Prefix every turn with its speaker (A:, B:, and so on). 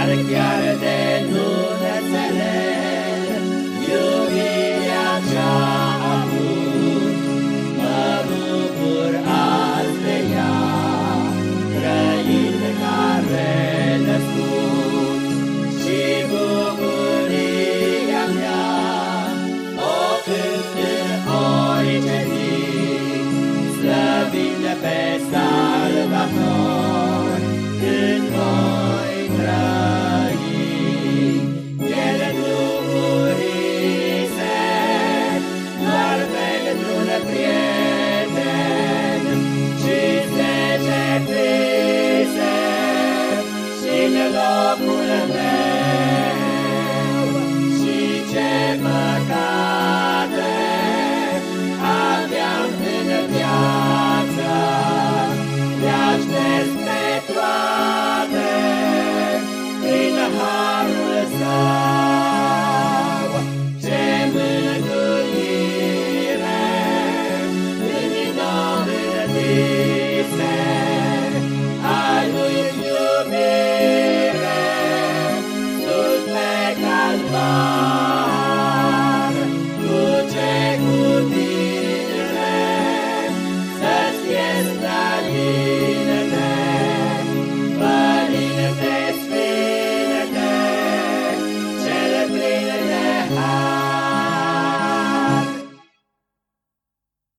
A: Argyarde